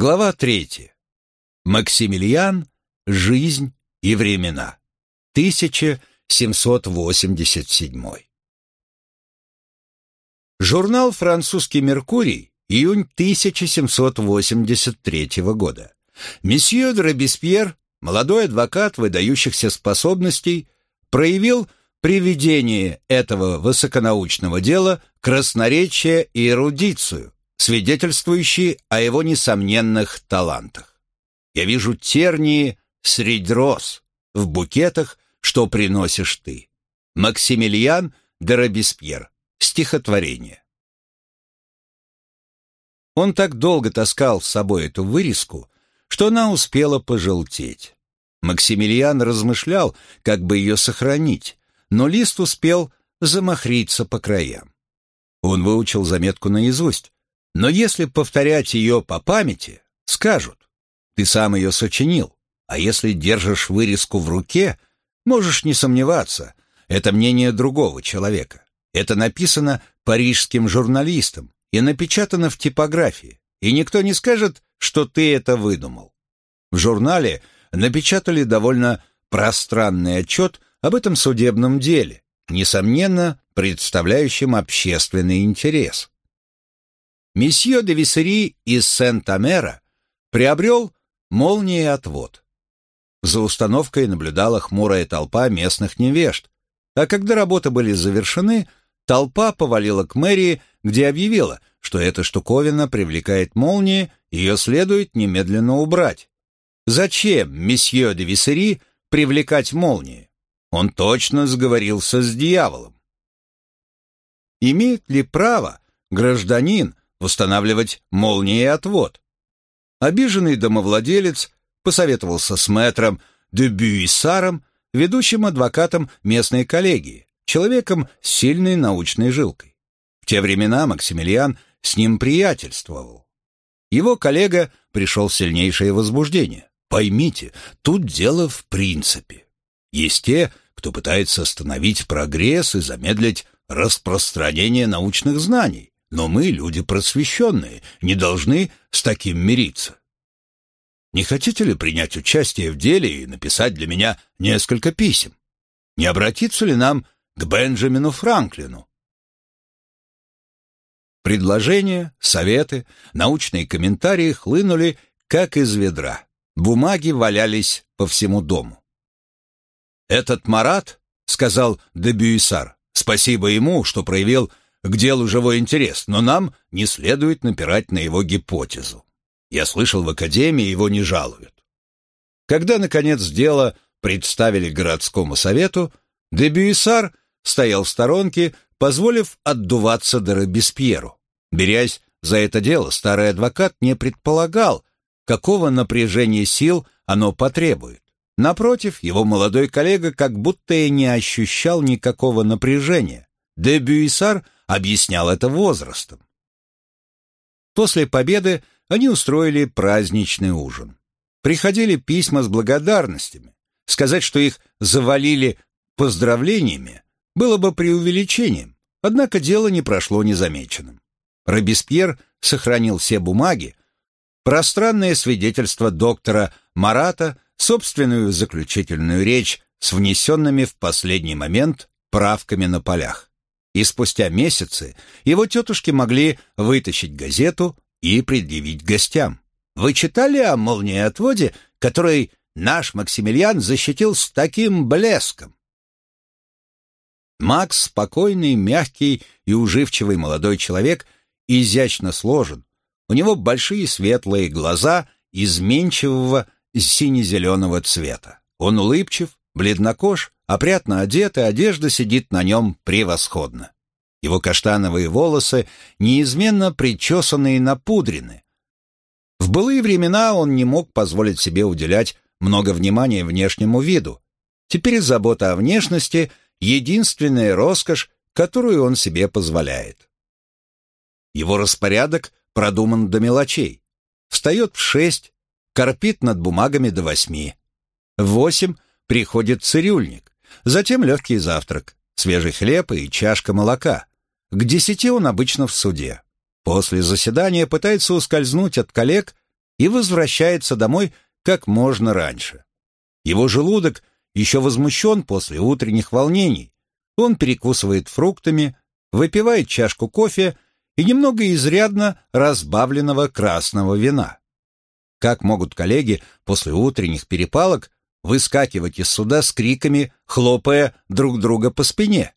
Глава третья. Максимилиан. Жизнь и времена. 1787. Журнал «Французский Меркурий», июнь 1783 года. Месье де молодой адвокат выдающихся способностей, проявил при ведении этого высоконаучного дела красноречие и эрудицию, свидетельствующие о его несомненных талантах. Я вижу тернии средь роз в букетах, что приносишь ты. Максимилиан де Робеспьер. Стихотворение. Он так долго таскал с собой эту вырезку, что она успела пожелтеть. Максимилиан размышлял, как бы ее сохранить, но лист успел замахриться по краям. Он выучил заметку наизусть, но если повторять ее по памяти, скажут, ты сам ее сочинил, а если держишь вырезку в руке, можешь не сомневаться, это мнение другого человека. Это написано парижским журналистом и напечатано в типографии, и никто не скажет, что ты это выдумал. В журнале напечатали довольно пространный отчет об этом судебном деле, несомненно, представляющем общественный интерес. Месье де Виссери из Сент-Амера приобрел молниеотвод. За установкой наблюдала хмурая толпа местных невежд, а когда работы были завершены, толпа повалила к мэрии, где объявила, что эта штуковина привлекает молнии, ее следует немедленно убрать. Зачем месье де Виссери привлекать молнии? Он точно сговорился с дьяволом. Имеет ли право гражданин устанавливать молнии отвод? Обиженный домовладелец посоветовался с мэтром де Бюйсаром, ведущим адвокатом местной коллегии, человеком с сильной научной жилкой. В те времена Максимилиан с ним приятельствовал. Его коллега пришел в сильнейшее возбуждение. Поймите, тут дело в принципе. Есть те, кто пытается остановить прогресс и замедлить распространение научных знаний, но мы, люди просвещенные, не должны с таким мириться. Не хотите ли принять участие в деле и написать для меня несколько писем? Не обратиться ли нам к Бенджамину Франклину? Предложения, советы, научные комментарии хлынули, как из ведра. Бумаги валялись по всему дому. «Этот Марат, — сказал Дебюисар, — спасибо ему, что проявил к делу живой интерес, но нам не следует напирать на его гипотезу. Я слышал, в академии его не жалуют. Когда, наконец, дело представили городскому совету, Дебюисар стоял в сторонке, позволив отдуваться до Робеспьеру. Берясь за это дело, старый адвокат не предполагал, какого напряжения сил оно потребует. Напротив, его молодой коллега как будто и не ощущал никакого напряжения. Дебюисар объяснял это возрастом. После победы они устроили праздничный ужин. Приходили письма с благодарностями. Сказать, что их завалили поздравлениями, было бы преувеличением, однако дело не прошло незамеченным. Робеспьер сохранил все бумаги, пространное свидетельство доктора Марата, собственную заключительную речь с внесенными в последний момент правками на полях. И спустя месяцы его тетушки могли вытащить газету и предъявить гостям. Вы читали о молниеотводе, который наш Максимилиан защитил с таким блеском? Макс, спокойный, мягкий и уживчивый молодой человек, изящно сложен. У него большие светлые глаза изменчивого сине-зеленого цвета. Он улыбчив, бледнокож, опрятно одет, и одежда сидит на нем превосходно. Его каштановые волосы неизменно причесаны и напудрены. В былые времена он не мог позволить себе уделять много внимания внешнему виду. Теперь забота о внешности — единственная роскошь, которую он себе позволяет. Его распорядок продуман до мелочей. Встает в шесть, корпит над бумагами до восьми. В восемь приходит цирюльник, затем легкий завтрак, свежий хлеб и чашка молока. К десяти он обычно в суде. После заседания пытается ускользнуть от коллег, и возвращается домой как можно раньше. Его желудок еще возмущен после утренних волнений. Он перекусывает фруктами, выпивает чашку кофе и немного изрядно разбавленного красного вина. Как могут коллеги после утренних перепалок выскакивать из суда с криками, хлопая друг друга по спине,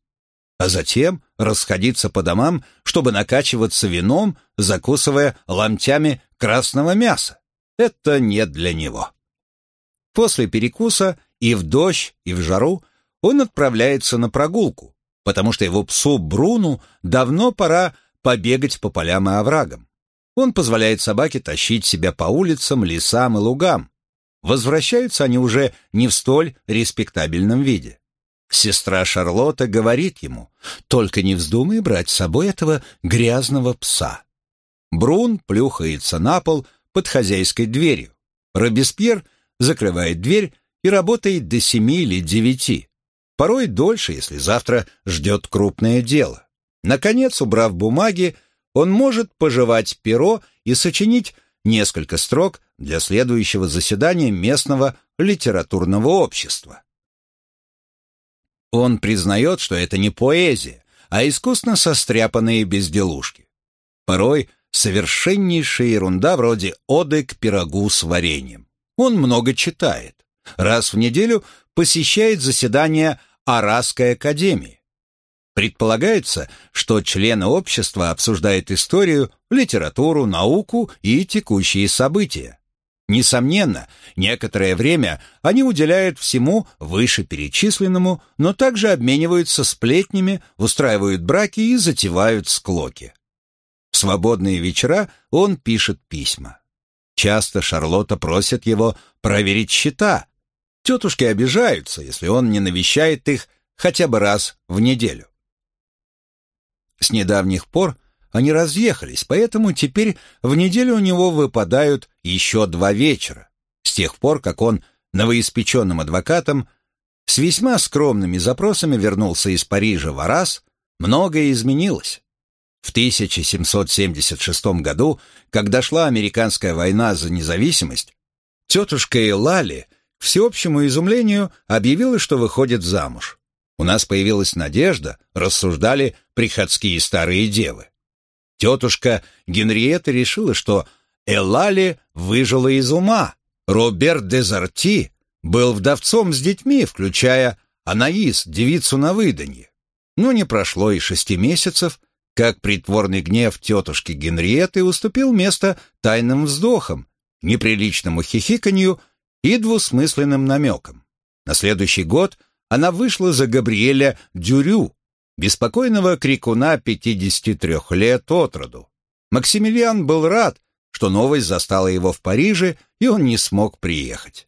а затем расходиться по домам, чтобы накачиваться вином, закусывая ломтями красного мяса. Это не для него. После перекуса и в дождь, и в жару он отправляется на прогулку, потому что его псу Бруну давно пора побегать по полям и оврагам. Он позволяет собаке тащить себя по улицам, лесам и лугам. Возвращаются они уже не в столь респектабельном виде. Сестра Шарлотта говорит ему, «Только не вздумай брать с собой этого грязного пса». Брун плюхается на пол под хозяйской дверью. Робеспьер закрывает дверь и работает до семи или девяти. Порой дольше, если завтра ждет крупное дело. Наконец, убрав бумаги, он может пожевать перо и сочинить несколько строк для следующего заседания местного литературного общества. Он признает, что это не поэзия, а искусно состряпанные безделушки. Порой совершеннейшая ерунда вроде оды к пирогу с вареньем. Он много читает. Раз в неделю посещает заседания Арасской академии. Предполагается, что члены общества обсуждают историю, литературу, науку и текущие события. Несомненно, некоторое время они уделяют всему вышеперечисленному, но также обмениваются сплетнями, устраивают браки и затевают склоки. В свободные вечера он пишет письма. Часто Шарлотта просит его проверить счета. Тетушки обижаются, если он не навещает их хотя бы раз в неделю. С недавних пор они разъехались, поэтому теперь в неделю у него выпадают еще два вечера. С тех пор, как он новоиспеченным адвокатом с весьма скромными запросами вернулся из Парижа в Арас, многое изменилось. В 1776 году, когда шла американская война за независимость, тетушка Элали, к всеобщему изумлению, объявила, что выходит замуж. У нас появилась надежда, рассуждали приходские старые девы. Тетушка Генриетта решила, что Элали выжила из ума. Роберт Дезарти был вдовцом с детьми, включая Анаис, девицу на выданье. Но не прошло и шести месяцев, как притворный гнев тетушки Генриетты уступил место тайным вздохам, неприличному хихиканью и двусмысленным намекам. На следующий год – она вышла за Габриэля Дюрю, беспокойного крикуна 53 лет от роду. Максимилиан был рад, что новость застала его в Париже, и он не смог приехать.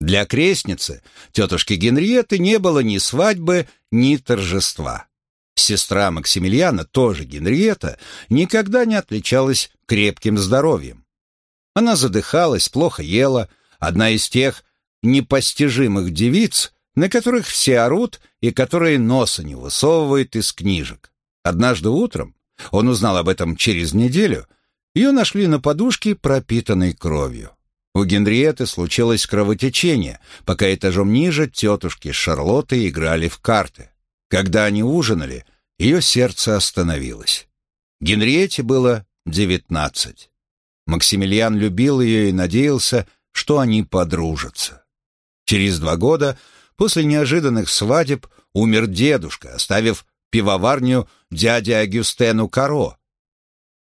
Для крестницы, тетушки Генриетты, не было ни свадьбы, ни торжества. Сестра Максимилиана, тоже Генриетта, никогда не отличалась крепким здоровьем. Она задыхалась, плохо ела, одна из тех, непостижимых девиц, на которых все орут и которые носа не высовывают из книжек. Однажды утром, он узнал об этом через неделю, ее нашли на подушке, пропитанной кровью. У Генриетты случилось кровотечение, пока этажом ниже тетушки с Шарлоттой играли в карты. Когда они ужинали, ее сердце остановилось. Генриетте было девятнадцать. Максимилиан любил ее и надеялся, что они подружатся. Через два года после неожиданных свадеб умер дедушка, оставив пивоварню дяде Агюстену Каро,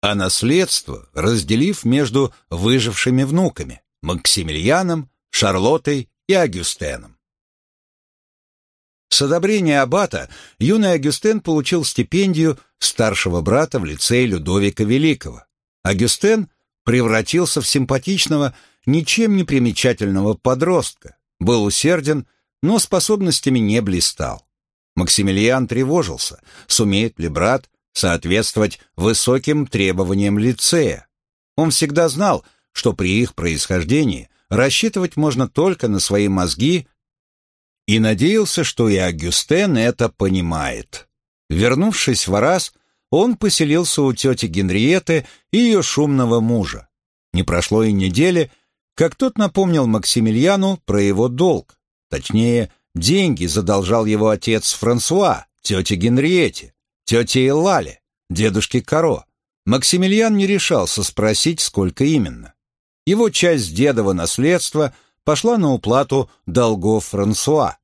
а наследство разделив между выжившими внуками Максимилианом, Шарлоттой и Агюстеном. С одобрения аббата юный Агюстен получил стипендию старшего брата в лицее Людовика Великого. Агюстен превратился в симпатичного, ничем не примечательного подростка, был усерден, но способностями не блистал. Максимилиан тревожился, сумеет ли брат соответствовать высоким требованиям лицея. Он всегда знал, что при их происхождении рассчитывать можно только на свои мозги и надеялся, что и Агюстен это понимает. Вернувшись в Арас, он поселился у тети Генриеты и ее шумного мужа. Не прошло и недели, как тот напомнил Максимилиану про его долг. Точнее, деньги задолжал его отец Франсуа, тете Генриете, тете Элале, дедушке Каро. Максимилиан не решался спросить, сколько именно. Его часть дедова наследства пошла на уплату долгов Франсуа.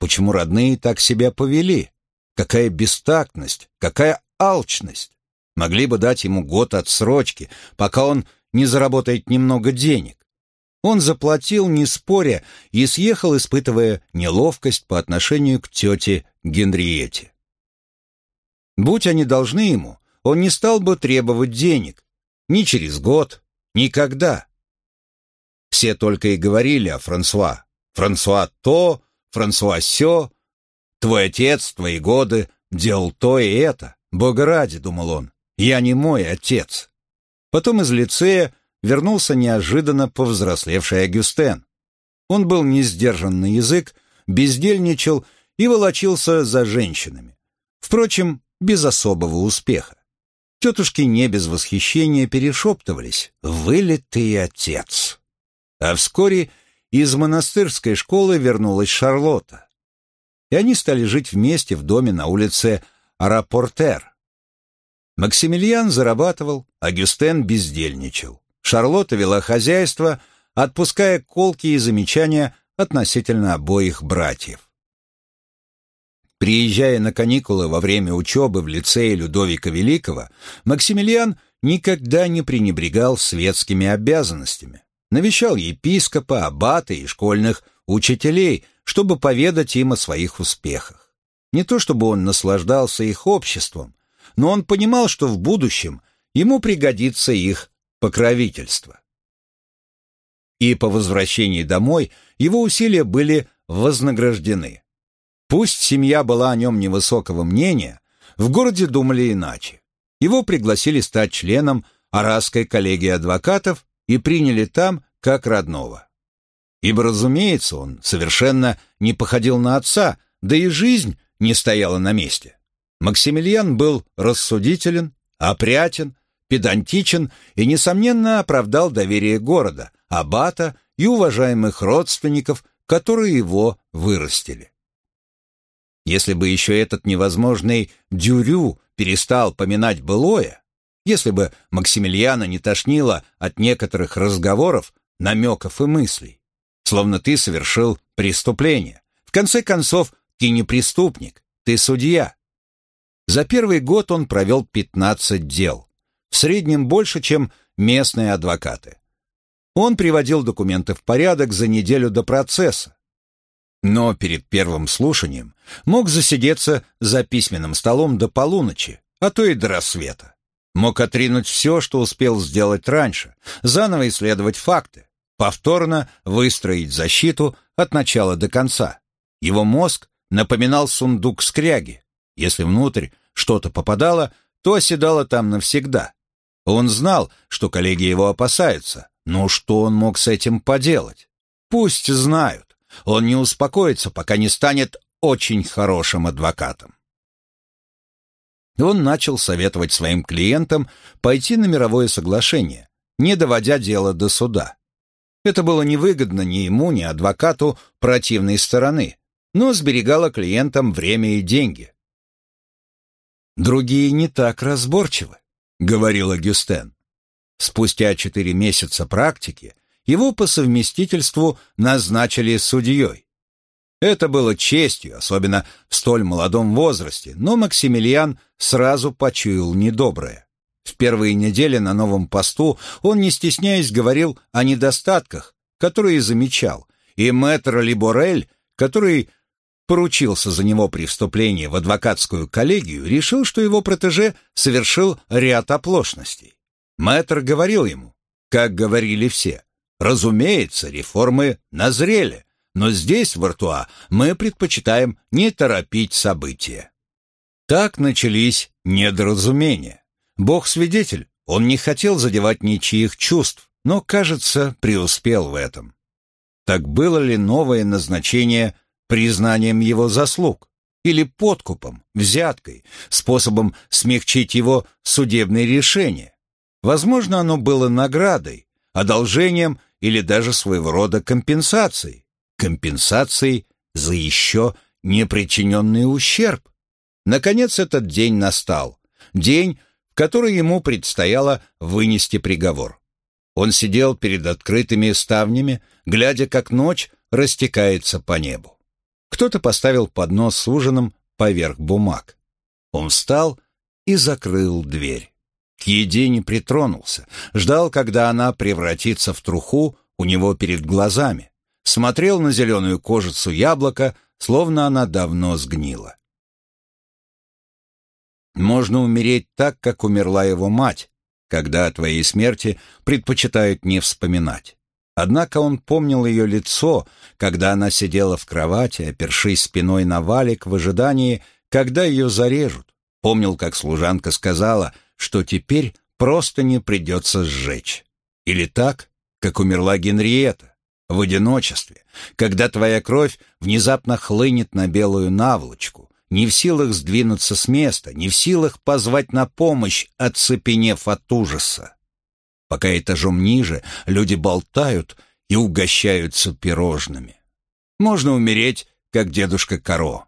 Почему родные так себя повели? Какая бестактность, какая алчность! Могли бы дать ему год отсрочки, пока он не заработает немного денег. Он заплатил, не споря, и съехал, испытывая неловкость по отношению к тете Генриете. Будь они должны ему, он не стал бы требовать денег. Ни через год, никогда. Все только и говорили о Франсуа. Франсуа то, Франсуа сё. Твой отец, твои годы, делал то и это. Бога ради, думал он, я не мой отец. Потом из лицея вернулся неожиданно повзрослевший Агюстен. Он был не сдержан на язык, бездельничал и волочился за женщинами. Впрочем, без особого успеха. Тетушки не без восхищения перешептывались «Вылитый отец». А вскоре из монастырской школы вернулась Шарлотта. И они стали жить вместе в доме на улице Рапортер. Максимилиан зарабатывал, а Гюстен бездельничал. Шарлотта вела хозяйство, отпуская колки и замечания относительно обоих братьев. Приезжая на каникулы во время учебы в лицее Людовика Великого, Максимилиан никогда не пренебрегал светскими обязанностями. Навещал епископа, аббата и школьных учителей, чтобы поведать им о своих успехах. Не то чтобы он наслаждался их обществом, но он понимал, что в будущем ему пригодится их покровительство. И по возвращении домой его усилия были вознаграждены. Пусть семья была о нем невысокого мнения, в городе думали иначе. Его пригласили стать членом Арасской коллегии адвокатов и приняли там как родного. Ибо, разумеется, он совершенно не походил на отца, да и жизнь не стояла на месте. Максимилиан был рассудителен, опрятен, педантичен и, несомненно, оправдал доверие города, аббата и уважаемых родственников, которые его вырастили. Если бы еще этот невозможный Дюрю перестал поминать былое, если бы Максимилиана не тошнило от некоторых разговоров, намеков и мыслей, словно ты совершил преступление. В конце концов, ты не преступник, ты судья. За первый год он провел 15 дел, в среднем больше, чем местные адвокаты. Он приводил документы в порядок за неделю до процесса, но перед первым слушанием мог засидеться за письменным столом до полуночи, а то и до рассвета. Мог отринуть все, что успел сделать раньше, заново исследовать факты, повторно выстроить защиту от начала до конца. Его мозг напоминал сундук скряги. Если внутрь что-то попадало, то оседало там навсегда. Он знал, что коллеги его опасаются, но что он мог с этим поделать? Пусть знают. Он не успокоится, пока не станет очень хорошим адвокатом. Он начал советовать своим клиентам пойти на мировое соглашение, не доводя дело до суда. Это было невыгодно ни ему, ни адвокату противной стороны, но сберегало клиентам время и деньги. «Другие не так разборчивы», — говорил Гюстен. Спустя четыре месяца практики его по совместительству назначили судьей. Это было честью, особенно в столь молодом возрасте, но Максимилиан сразу почуял недоброе. В первые недели на новом посту он, не стесняясь, говорил о недостатках, которые замечал, и мэтр Либорель, который поручился за него при вступлении в адвокатскую коллегию, решил, что его протеже совершил ряд оплошностей. Мэтр говорил ему, как говорили все, разумеется, реформы назрели, но здесь, в Артуа, мы предпочитаем не торопить события. Так начались недоразумения. Бог свидетель, он не хотел задевать ничьих чувств, но, кажется, преуспел в этом. Так было ли новое назначение признанием его заслуг или подкупом, взяткой, способом смягчить его судебные решения. Возможно, оно было наградой, одолжением или даже своего рода компенсацией. Компенсацией за еще не ущерб. Наконец этот день настал. День, в который ему предстояло вынести приговор. Он сидел перед открытыми ставнями, глядя, как ночь растекается по небу. Кто-то поставил поднос с ужином поверх бумаг. Он встал и закрыл дверь. К еде не притронулся, ждал, когда она превратится в труху у него перед глазами, смотрел на зеленую кожицу яблока, словно она давно сгнила. Можно умереть так, как умерла его мать, когда о твоей смерти предпочитают не вспоминать. Однако он помнил ее лицо, когда она сидела в кровати, опершись спиной на валик в ожидании, когда ее зарежут. Помнил, как служанка сказала, что теперь просто не придется сжечь. Или так, как умерла Генриетта, в одиночестве, когда твоя кровь внезапно хлынет на белую наволочку, не в силах сдвинуться с места, не в силах позвать на помощь, оцепенев от ужаса. Пока этажом ниже люди болтают и угощаются пирожными. Можно умереть, как дедушка Каро,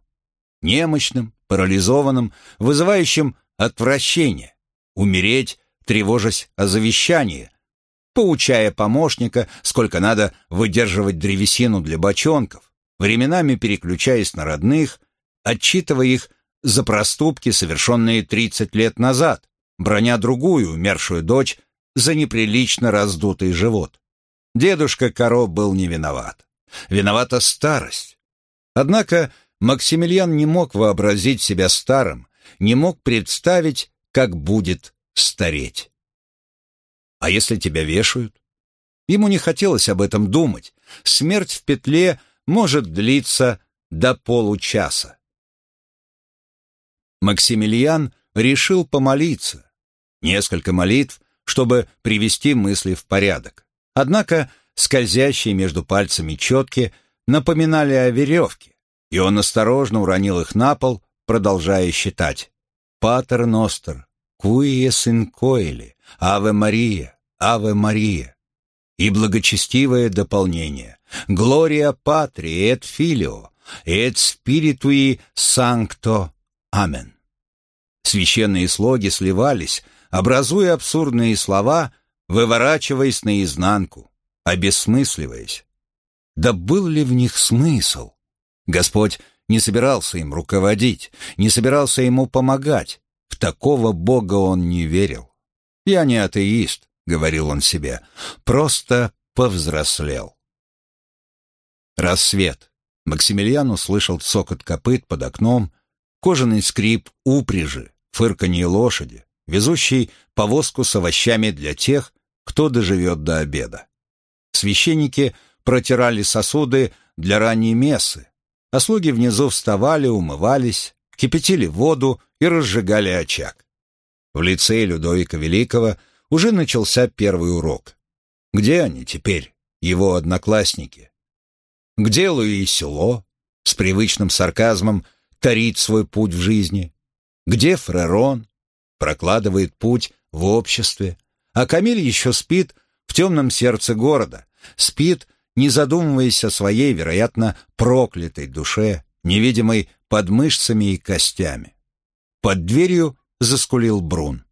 немощным, парализованным, вызывающим отвращение, умереть, тревожась о завещании, поучая помощника, сколько надо выдерживать древесину для бочонков, временами переключаясь на родных, отчитывая их за проступки, совершенные 30 лет назад, броня другую умершую дочь за неприлично раздутый живот. Дедушка Каро был не виноват. Виновата старость. Однако Максимилиан не мог вообразить себя старым, не мог представить, как будет стареть. А если тебя вешают? Ему не хотелось об этом думать. Смерть в петле может длиться до получаса. Максимилиан решил помолиться. Несколько молитв, чтобы привести мысли в порядок. Однако скользящие между пальцами четки напоминали о веревке, и он осторожно уронил их на пол, продолжая считать. «Патер Ностер, Куие Сын Коэли, Аве Мария, Аве Мария». И благочестивое дополнение «Глория Патри, эт Филио, эт Спиритуи Санкто, Амен». Священные слоги сливались, образуя абсурдные слова, выворачиваясь наизнанку, обесмысливаясь. Да был ли в них смысл? Господь не собирался им руководить, не собирался ему помогать. В такого Бога он не верил. «Я не атеист», — говорил он себе, — «просто повзрослел». Рассвет. Максимилиан услышал цокот копыт под окном, кожаный скрип упряжи, фырканье лошади, везущей повозку с овощами для тех, кто доживет до обеда. Священники протирали сосуды для ранней мессы, а слуги внизу вставали, умывались, кипятили воду и разжигали очаг. В лице Людовика Великого уже начался первый урок. Где они теперь, его одноклассники? Где Луи Село, с привычным сарказмом, тарит свой путь в жизни? Где Фрерон, прокладывает путь в обществе? А Камиль еще спит в темном сердце города, спит, не задумываясь о своей, вероятно, проклятой душе, невидимой под мышцами и костями. Под дверью заскулил Брун.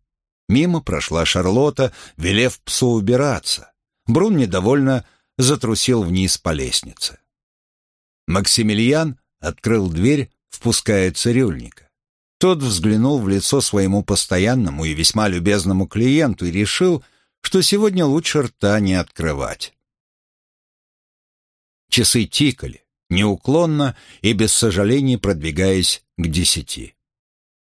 Мимо прошла Шарлотта, велев псу убираться. Брун недовольно затрусил вниз по лестнице. Максимилиан открыл дверь, впуская цирюльника. Тот взглянул в лицо своему постоянному и весьма любезному клиенту и решил, что сегодня лучше рта не открывать. Часы тикали, неуклонно и без сожалений продвигаясь к десяти.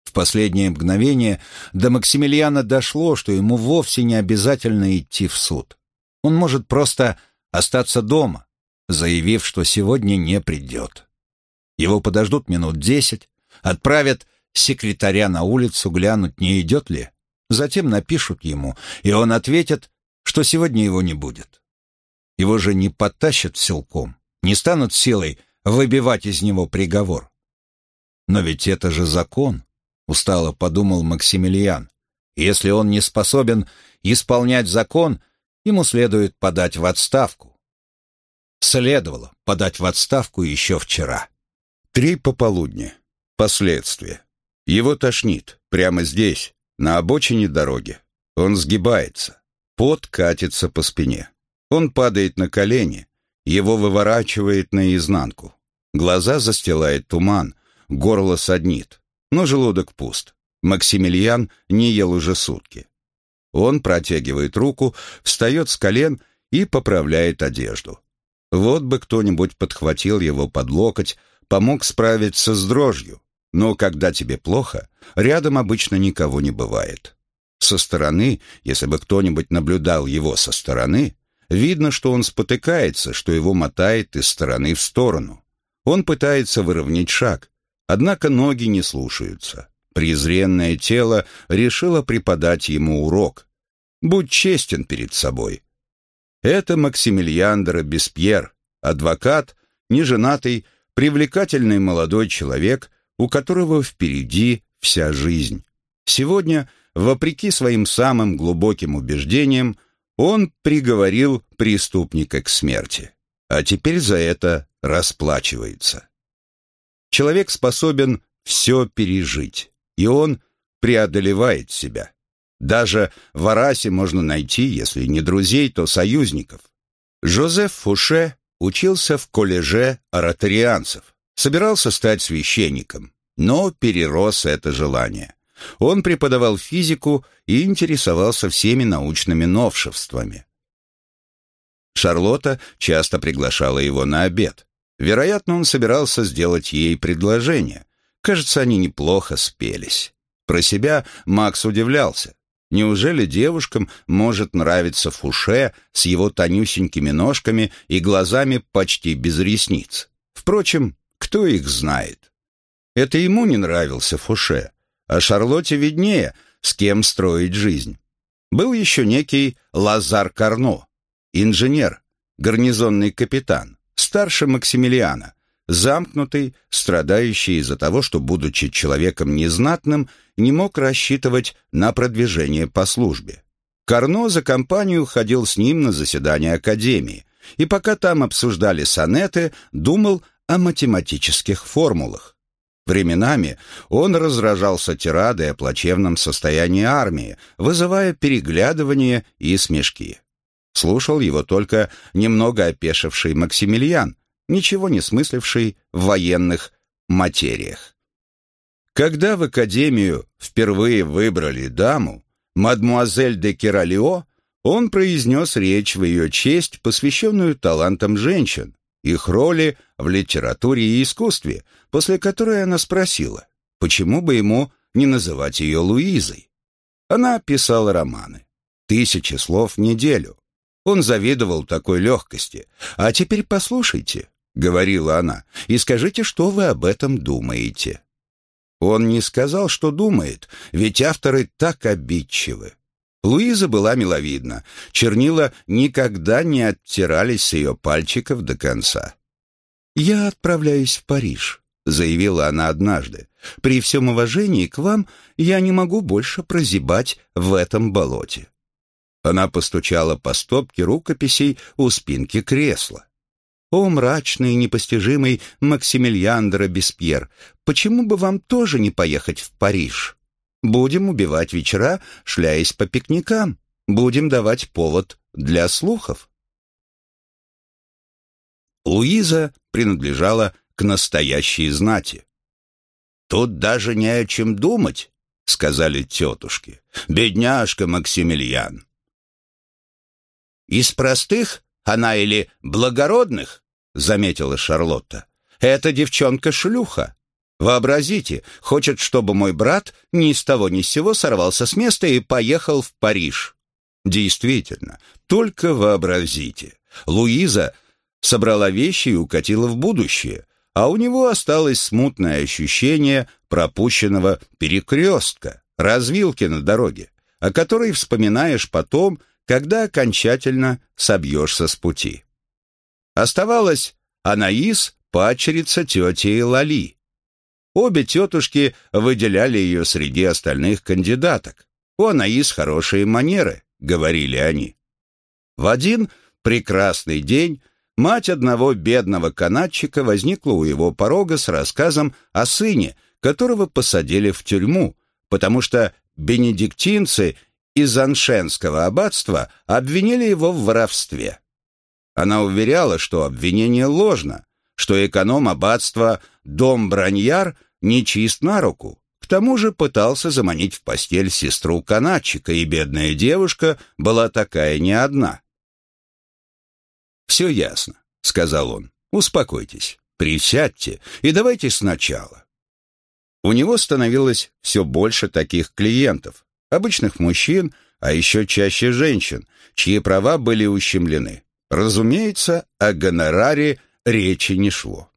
В последнее мгновение до Максимилиана дошло, что ему вовсе не обязательно идти в суд. Он может просто остаться дома, заявив, что сегодня не придет. Его подождут минут десять, отправят секретаря на улицу глянуть, не идет ли, затем напишут ему, и он ответит, что сегодня его не будет. Его же не потащат силком, не станут силой выбивать из него приговор. Но ведь это же закон, устало подумал Максимилиан. Если он не способен исполнять закон, ему следует подать в отставку. Следовало подать в отставку еще вчера. Три пополудни. Последствия. Его тошнит. Прямо здесь, на обочине дороги. Он сгибается. Пот катится по спине. Он падает на колени. Его выворачивает наизнанку. Глаза застилает туман. Горло саднит. Но желудок пуст. Максимилиан не ел уже сутки. Он протягивает руку, встает с колен и поправляет одежду. Вот бы кто-нибудь подхватил его под локоть, помог справиться с дрожью. Но когда тебе плохо, рядом обычно никого не бывает. Со стороны, если бы кто-нибудь наблюдал его со стороны, видно, что он спотыкается, что его мотает из стороны в сторону. Он пытается выровнять шаг, однако ноги не слушаются. Презренное тело решило преподать ему урок. Будь честен перед собой. Это Максимилиан Беспьер, адвокат, неженатый, привлекательный молодой человек, у которого впереди вся жизнь. Сегодня, вопреки своим самым глубоким убеждениям, он приговорил преступника к смерти, а теперь за это расплачивается. Человек способен все пережить, и он преодолевает себя. Даже в Арасе можно найти, если не друзей, то союзников. Жозеф Фуше учился в коллеже ораторианцев, собирался стать священником, но перерос это желание. Он преподавал физику и интересовался всеми научными новшествами. Шарлотта часто приглашала его на обед. Вероятно, он собирался сделать ей предложение. Кажется, они неплохо спелись. Про себя Макс удивлялся. Неужели девушкам может нравиться Фуше с его тонюсенькими ножками и глазами почти без ресниц? Впрочем, кто их знает? Это ему не нравился Фуше, а Шарлотте виднее, с кем строить жизнь. Был еще некий Лазар Карно, инженер, гарнизонный капитан, старше Максимилиана, замкнутый, страдающий из-за того, что, будучи человеком незнатным, не мог рассчитывать на продвижение по службе. Карно за компанию ходил с ним на заседание Академии, и пока там обсуждали сонеты, думал о математических формулах. Временами он разражался тирадой о плачевном состоянии армии, вызывая переглядывания и смешки. Слушал его только немного опешивший Максимилиан, ничего не смысливший в военных материях. Когда в Академию впервые выбрали даму, мадмуазель де Кералио, он произнес речь в ее честь, посвященную талантам женщин, их роли в литературе и искусстве, после которой она спросила, почему бы ему не называть ее Луизой. Она писала романы. Тысячи слов в неделю. Он завидовал такой легкости. «А теперь послушайте», — говорила она, — «и скажите, что вы об этом думаете». Он не сказал, что думает, ведь авторы так обидчивы. Луиза была миловидна. Чернила никогда не оттирались с ее пальчиков до конца. «Я отправляюсь в Париж», — заявила она однажды. «При всем уважении к вам я не могу больше прозябать в этом болоте». Она постучала по стопке рукописей у спинки кресла. «О, мрачный и непостижимый Максимилиан де Беспьер, почему бы вам тоже не поехать в Париж?» Будем убивать вечера, шляясь по пикникам. Будем давать повод для слухов. Луиза принадлежала к настоящей знати. «Тут даже не о чем думать», — сказали тетушки. «Бедняжка Максимилиан». «Из простых она или благородных?» — заметила Шарлотта. «Эта девчонка шлюха. Вообразите, хочет, чтобы мой брат ни с того ни с сего сорвался с места и поехал в Париж. Действительно, только вообразите. Луиза собрала вещи и укатила в будущее, а у него осталось смутное ощущение пропущенного перекрестка, развилки на дороге, о которой вспоминаешь потом, когда окончательно собьешься с пути. Оставалась Анаис, падчерица тети Лали, Обе тетушки выделяли ее среди остальных кандидаток. У Анаис хорошие манеры, говорили они. В один прекрасный день мать одного бедного канатчика возникла у его порога с рассказом о сыне, которого посадили в тюрьму, потому что бенедиктинцы из Аншенского аббатства обвинили его в воровстве. Она уверяла, что обвинение ложно, что эконом аббатства Дом Браньяр нечист на руку, к тому же пытался заманить в постель сестру канатчика, и бедная девушка была такая не одна. «Все ясно», — сказал он. «Успокойтесь, присядьте и давайте сначала». У него становилось все больше таких клиентов, обычных мужчин, а еще чаще женщин, чьи права были ущемлены. Разумеется, о гонораре речи не шло.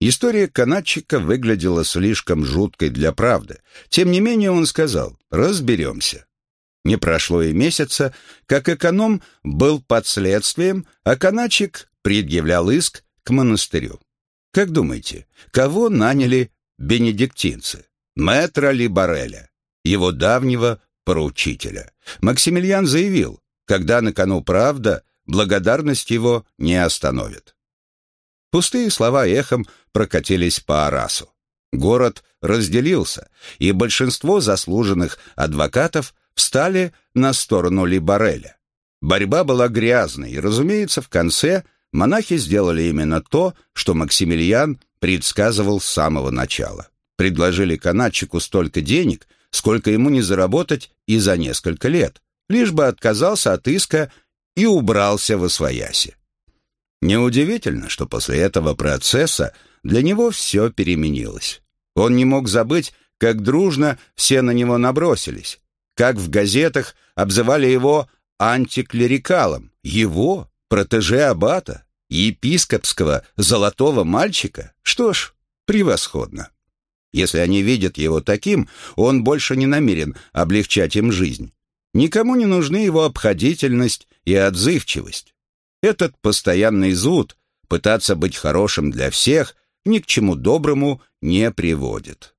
История канатчика выглядела слишком жуткой для правды. Тем не менее он сказал «разберемся». Не прошло и месяца, как эконом был под следствием, а канатчик предъявлял иск к монастырю. Как думаете, кого наняли бенедиктинцы? Мэтра ли Бареля, его давнего поручителя. Максимилиан заявил, когда на кону правда, благодарность его не остановит. Пустые слова эхом прокатились по Арасу. Город разделился, и большинство заслуженных адвокатов встали на сторону Либареля. Борьба была грязной, и, разумеется, в конце монахи сделали именно то, что Максимилиан предсказывал с самого начала. Предложили канатчику столько денег, сколько ему не заработать и за несколько лет, лишь бы отказался от иска и убрался во свояси. Неудивительно, что после этого процесса для него все переменилось. Он не мог забыть, как дружно все на него набросились, как в газетах обзывали его антиклерикалом, его, протеже аббата, епископского золотого мальчика. Что ж, превосходно. Если они видят его таким, он больше не намерен облегчать им жизнь. Никому не нужны его обходительность и отзывчивость. Этот постоянный зуд, пытаться быть хорошим для всех, ни к чему доброму не приводит.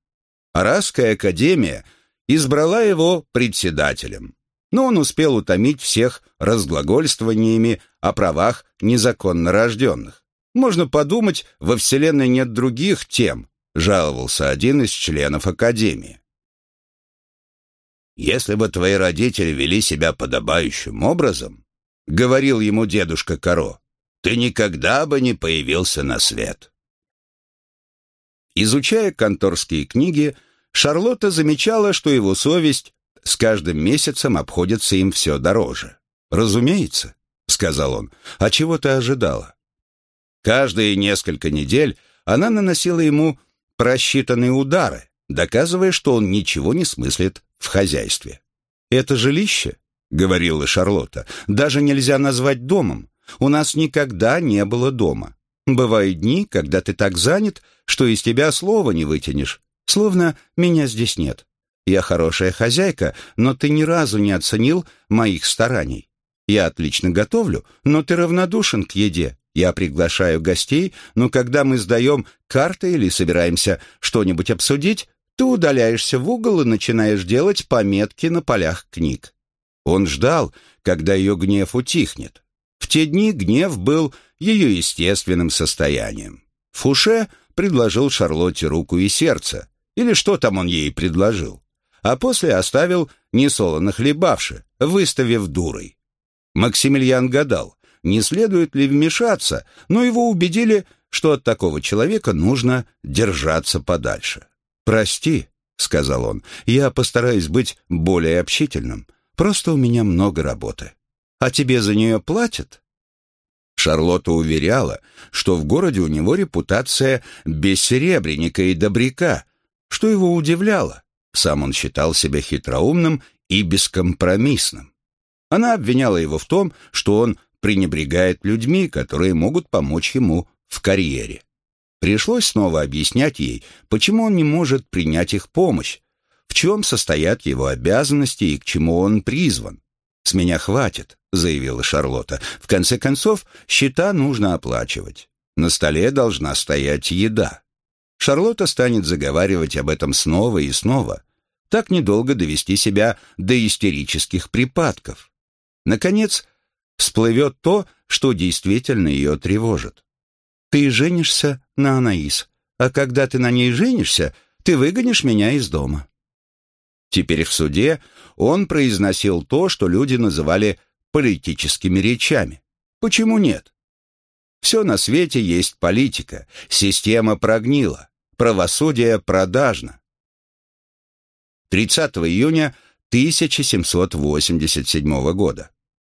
Арасская академия избрала его председателем, но он успел утомить всех разглагольствованиями о правах незаконно рожденных. Можно подумать, во Вселенной нет других тем, жаловался один из членов Академии. Если бы твои родители вели себя подобающим образом, — говорил ему дедушка Каро, — «ты никогда бы не появился на свет». Изучая конторские книги, Шарлотта замечала, что его совесть с каждым месяцем обходится им все дороже. «Разумеется», — сказал он, — «а чего ты ожидала?» Каждые несколько недель она наносила ему просчитанные удары, доказывая, что он ничего не смыслит в хозяйстве. «Это жилище — говорила Шарлотта, — «даже нельзя назвать домом. У нас никогда не было дома. Бывают дни, когда ты так занят, что из тебя слова не вытянешь. Словно меня здесь нет. Я хорошая хозяйка, но ты ни разу не оценил моих стараний. Я отлично готовлю, но ты равнодушен к еде. Я приглашаю гостей, но когда мы сдаем карты или собираемся что-нибудь обсудить, ты удаляешься в угол и начинаешь делать пометки на полях книг. Он ждал, когда ее гнев утихнет. В те дни гнев был ее естественным состоянием. Фуше предложил Шарлотте руку и сердце, или что там он ей предложил, а после оставил несолоно хлебавши, выставив дурой. Максимилиан гадал, не следует ли вмешаться, но его убедили, что от такого человека нужно держаться подальше. «Прости», — сказал он, — «я постараюсь быть более общительным. Просто у меня много работы. А тебе за нее платят?» Шарлотта уверяла, что в городе у него репутация бессеребренника и добряка, что его удивляло. Сам он считал себя хитроумным и бескомпромиссным. Она обвиняла его в том, что он пренебрегает людьми, которые могут помочь ему в карьере. Пришлось снова объяснять ей, почему он не может принять их помощь, в чем состоят его обязанности и к чему он призван. «С меня хватит», — заявила Шарлотта. «В конце концов, счета нужно оплачивать. На столе должна стоять еда». Шарлотта станет заговаривать об этом снова и снова. так недолго довести себя до истерических припадков. Наконец, всплывет то, что действительно ее тревожит. Ты женишься на Анаис, а когда ты на ней женишься, ты выгонишь меня из дома. Теперь в суде он произносил то, что люди называли политическими речами. Почему нет? Все на свете есть политика, система прогнила, правосудие продажно. 30 июня 1787 года.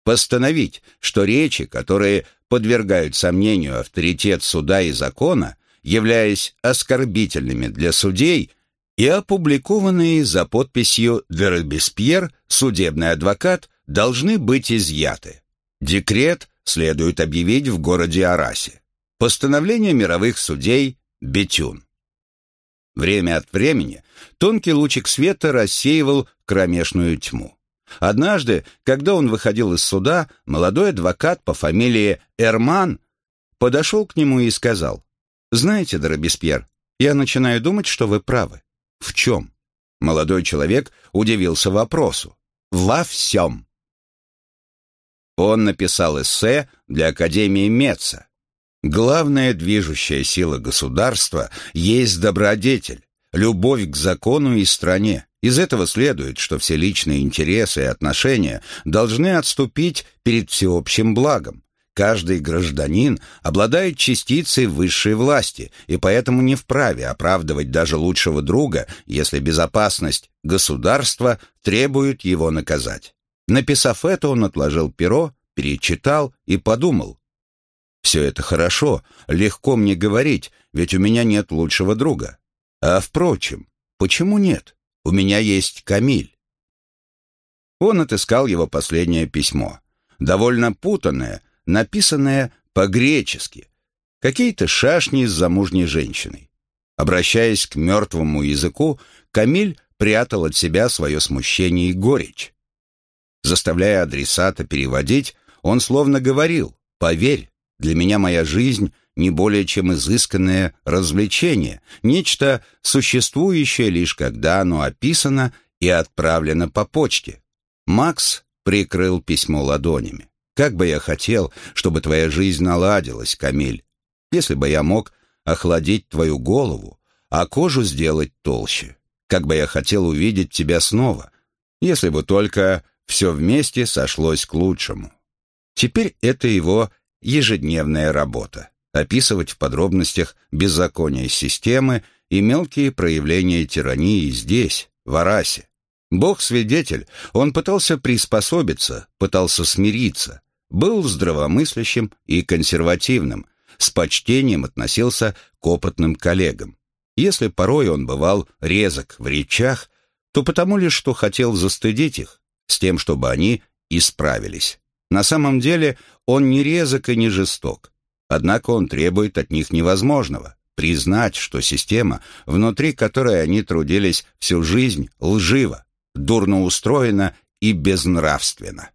Постановить, что речи, которые подвергают сомнению авторитет суда и закона, являясь оскорбительными для судей, и опубликованные за подписью «Дербеспьер» судебный адвокат должны быть изъяты. Декрет следует объявить в городе Арасе. Постановление мировых судей Бетюн. Время от времени тонкий лучик света рассеивал кромешную тьму. Однажды, когда он выходил из суда, молодой адвокат по фамилии Эрман подошел к нему и сказал, «Знаете, Дорабеспьер, я начинаю думать, что вы правы». «В чем?» Молодой человек удивился вопросу. «Во всем». Он написал эссе для Академии Меца. Главная движущая сила государства есть добродетель, любовь к закону и стране. Из этого следует, что все личные интересы и отношения должны отступить перед всеобщим благом. Каждый гражданин обладает частицей высшей власти и поэтому не вправе оправдывать даже лучшего друга, если безопасность государства требует его наказать. Написав это, он отложил перо, перечитал и подумал. «Все это хорошо, легко мне говорить, ведь у меня нет лучшего друга. А впрочем, почему нет? У меня есть Камиль». Он отыскал его последнее письмо. Довольно путанное, написанное по-гречески. Какие-то шашни с замужней женщиной. Обращаясь к мертвому языку, Камиль прятал от себя свое смущение и горечь. Заставляя адресата переводить, он словно говорил «Поверь, для меня моя жизнь не более чем изысканное развлечение, нечто существующее лишь когда оно описано и отправлено по почте». Макс прикрыл письмо ладонями. «Как бы я хотел, чтобы твоя жизнь наладилась, Камиль. Если бы я мог охладить твою голову, а кожу сделать толще. Как бы я хотел увидеть тебя снова, если бы только все вместе сошлось к лучшему. Теперь это его ежедневная работа – описывать в подробностях беззакония системы и мелкие проявления тирании здесь, в Арасе. Бог-свидетель, он пытался приспособиться, пытался смириться, был здравомыслящим и консервативным, с почтением относился к опытным коллегам. Если порой он бывал резок в речах, то потому лишь, что хотел застыдить их, с тем, чтобы они исправились. На самом деле он не резок и не жесток. Однако он требует от них невозможного – признать, что система, внутри которой они трудились всю жизнь, лжива, дурно устроена и безнравственна.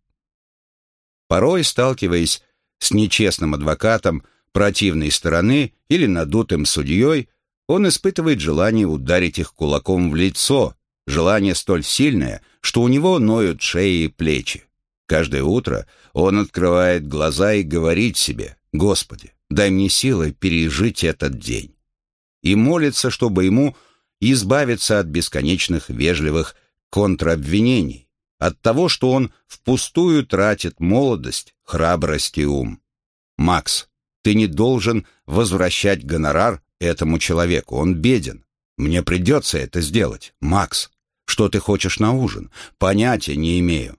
Порой, сталкиваясь с нечестным адвокатом противной стороны или надутым судьей, он испытывает желание ударить их кулаком в лицо, желание столь сильное, что у него ноют шеи и плечи. Каждое утро он открывает глаза и говорит себе «Господи, дай мне силы пережить этот день». И молится, чтобы ему избавиться от бесконечных вежливых контробвинений, от того, что он впустую тратит молодость, храбрость и ум. Макс, ты не должен возвращать гонорар этому человеку, он беден. Мне придется это сделать. Макс, что ты хочешь на ужин? Понятия не имею.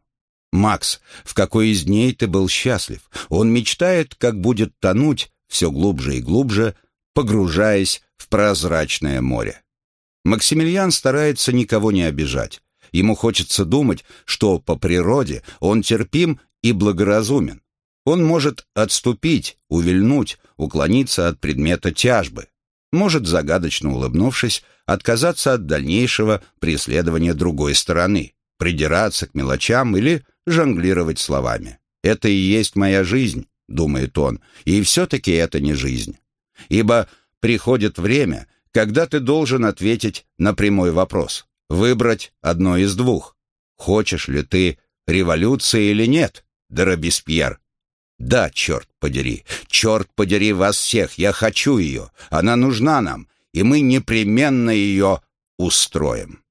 Макс, в какой из дней ты был счастлив? Он мечтает, как будет тонуть все глубже и глубже, погружаясь в прозрачное море. Максимилиан старается никого не обижать. Ему хочется думать, что по природе он терпим и благоразумен. Он может отступить, увильнуть, уклониться от предмета тяжбы. Может, загадочно улыбнувшись, отказаться от дальнейшего преследования другой стороны, придираться к мелочам или жонглировать словами. «Это и есть моя жизнь», — думает он, — «и все-таки это не жизнь. Ибо приходит время, когда ты должен ответить на прямой вопрос. Выбрать одно из двух. Хочешь ли ты революции или нет, де Робеспьер? Да, черт подери, черт подери вас всех, я хочу ее, она нужна нам, и мы непременно ее устроим.